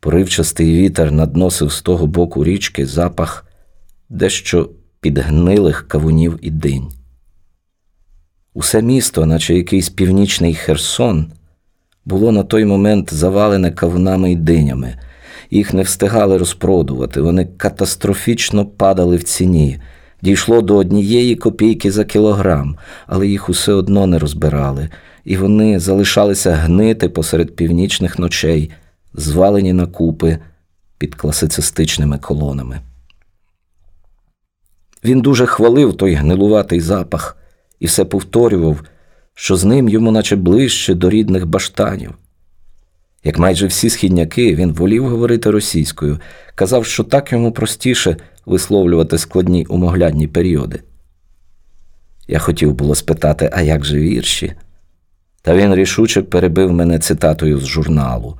Поривчастий вітер надносив з того боку річки запах дещо підгнилих кавунів і динь. Усе місто, наче якийсь північний Херсон, було на той момент завалене кавунами й динями. Їх не встигали розпродувати, вони катастрофічно падали в ціні. Дійшло до однієї копійки за кілограм, але їх усе одно не розбирали, і вони залишалися гнити посеред північних ночей, звалені на купи під класицистичними колонами. Він дуже хвалив той гнилуватий запах і все повторював, що з ним йому наче ближче до рідних баштанів. Як майже всі східняки, він волів говорити російською, казав, що так йому простіше висловлювати складні умоглядні періоди. Я хотів було спитати, а як же вірші? Та він рішуче перебив мене цитатою з журналу.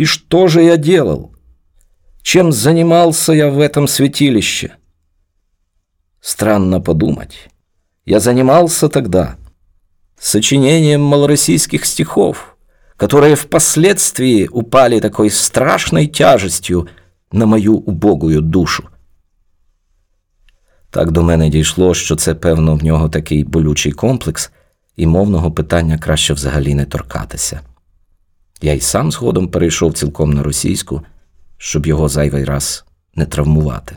«И что же я делал? Чем занимался я в этом святилище?» Странно подумать. Я занимался тогда сочинением малороссийских стихов, которые впоследствии упали такой страшной тяжестью на мою убогую душу. Так до мене дійшло, що це, певно, в нього такий болючий комплекс, і мовного питання краще взагалі не торкатися. Я й сам згодом перейшов цілком на російську, щоб його зайвий раз не травмувати.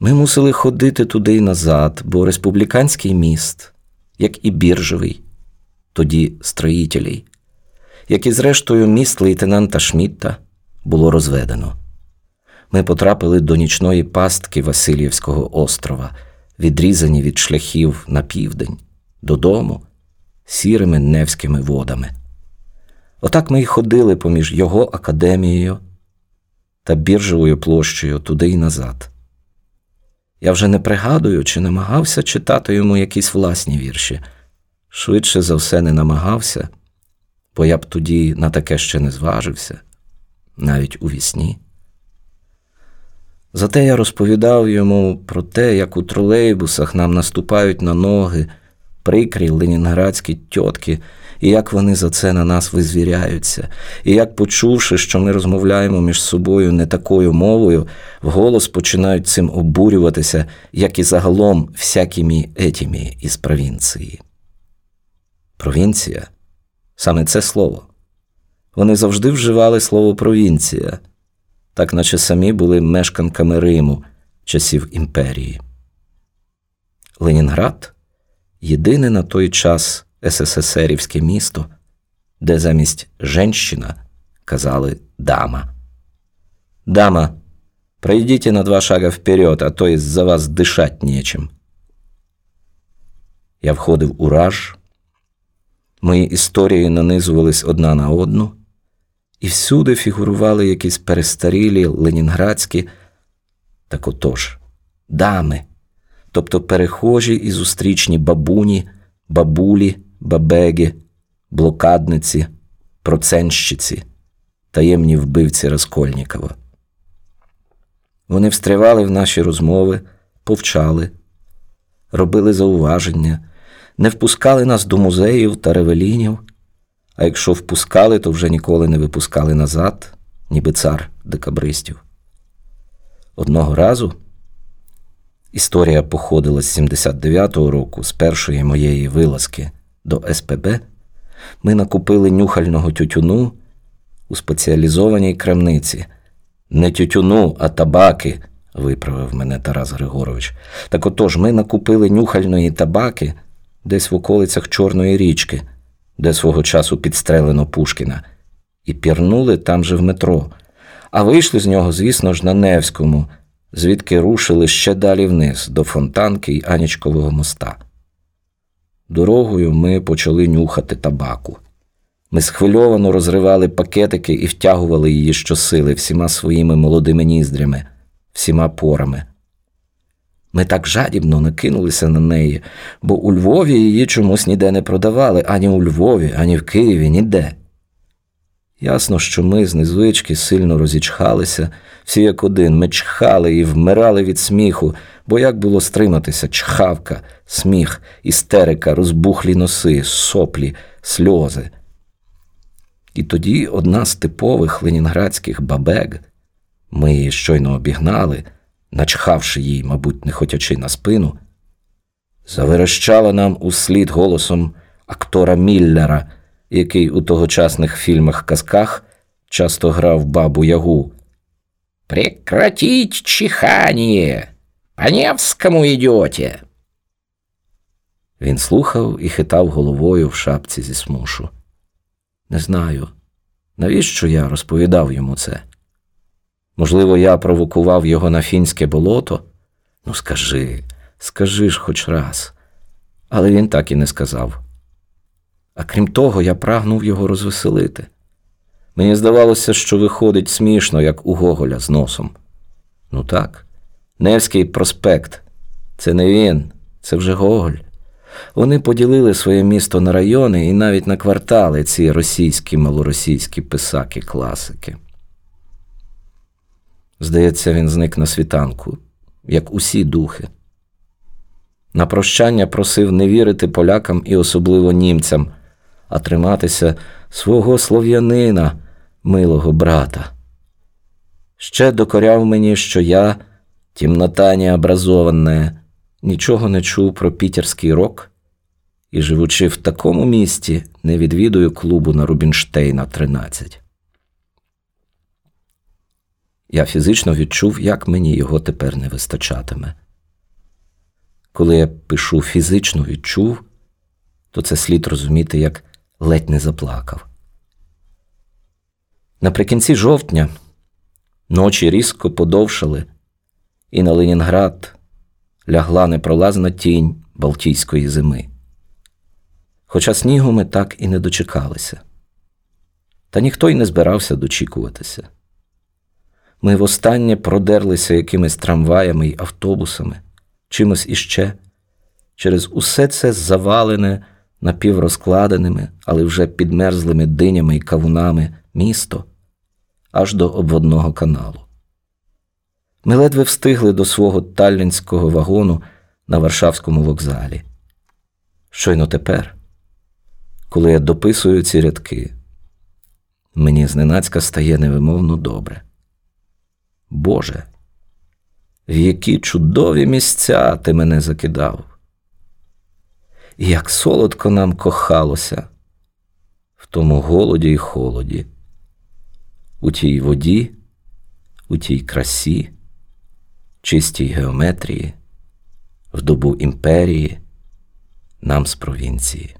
Ми мусили ходити туди й назад, бо республіканський міст, як і біржевий, тоді строїтелей, як і зрештою міст лейтенанта Шмітта, було розведено. Ми потрапили до нічної пастки Васильєвського острова, відрізані від шляхів на південь, додому, сірими невськими водами. Отак ми й ходили поміж його академією та біржевою площею туди й назад. Я вже не пригадую, чи намагався читати йому якісь власні вірші. Швидше за все не намагався, бо я б тоді на таке ще не зважився, навіть у вісні. Зате я розповідав йому про те, як у тролейбусах нам наступають на ноги прикрі ленінградські тьотки, і як вони за це на нас визвіряються, і як, почувши, що ми розмовляємо між собою не такою мовою, вголос починають цим обурюватися, як і загалом всякими етімі із провінції. Провінція саме це слово. Вони завжди вживали слово провінція, так наче самі були мешканками Риму часів імперії. Ленінград єдине на той час СССРівське місто, де замість женщина казали дама. Дама, пройдите на два шага вперед, а то из-за вас дишать нечим. Я входив у раж, мої історії нанизувались одна на одну, і всюди фігурували якісь перестарілі ленінградські, так отож, дами, тобто перехожі і зустрічні бабуні, бабулі, бабеги, блокадниці, проценщиці, таємні вбивці Раскольнікова. Вони встрявали в наші розмови, повчали, робили зауваження, не впускали нас до музеїв та ревелінів, а якщо впускали, то вже ніколи не випускали назад, ніби цар декабристів. Одного разу історія походила з 79-го року, з першої моєї вилазки до СПБ, ми накупили нюхального тютюну у спеціалізованій крамниці. Не тютюну, а табаки, виправив мене Тарас Григорович. Так отож, ми накупили нюхальної табаки десь в околицях Чорної річки, де свого часу підстрелено Пушкіна, і пірнули там же в метро. А вийшли з нього, звісно ж, на Невському, звідки рушили ще далі вниз, до Фонтанки й Анічкового моста. Дорогою ми почали нюхати табаку. Ми схвильовано розривали пакетики і втягували її щосили всіма своїми молодими ніздрями, всіма порами. Ми так жадібно накинулися на неї, бо у Львові її чомусь ніде не продавали ані у Львові, ані в Києві, ніде. Ясно, що ми з незвички сильно розічхалися, всі як один, ми чхали і вмирали від сміху, бо як було стриматися чхавка, сміх, істерика, розбухлі носи, соплі, сльози. І тоді одна з типових ленінградських бабек, ми її щойно обігнали, начхавши їй, мабуть, не хотячи на спину, заверещала нам услід голосом актора Міллера, який у тогочасних фільмах-казках часто грав бабу Ягу. «Прекратить чихание! По Невському идете!» Він слухав і хитав головою в шапці зі смушу. Не знаю, навіщо я розповідав йому це. Можливо, я провокував його на фінське болото? Ну, скажи, скажи ж хоч раз. Але він так і не сказав. А крім того, я прагнув його розвеселити. Мені здавалося, що виходить смішно, як у Гоголя з носом. Ну так, Невський проспект це не він, це вже Гоголь. Вони поділили своє місто на райони і навіть на квартали ці російські малоросійські писаки-класики. Здається, він зник на світанку, як усі духи. На прощання просив не вірити полякам і особливо німцям, а триматися свого слов'янина, милого брата. Ще докоряв мені, що я, тімнота необразоване, нічого не чув про пітерський рок і, живучи в такому місті, не відвідую клубу на Рубінштейна 13. Я фізично відчув, як мені його тепер не вистачатиме. Коли я пишу фізично відчув, то це слід розуміти, як ледь не заплакав. Наприкінці жовтня ночі різко подовшали, і на Ленінград лягла непролазна тінь Балтійської зими. Хоча снігу ми так і не дочекалися, та ніхто й не збирався дочікуватися. Ми востаннє продерлися якимись трамваями й автобусами, чимось іще, через усе це завалене напіврозкладеними, але вже підмерзлими динями й кавунами місто аж до обводного каналу. Ми ледве встигли до свого таллінського вагону на Варшавському вокзалі. Щойно тепер, коли я дописую ці рядки, мені зненацька стає невимовно добре. Боже, в які чудові місця ти мене закидав. І як солодко нам кохалося в тому голоді й холоді, у тій воді, у тій красі, чистій геометрії, в добу імперії, нам з провінції.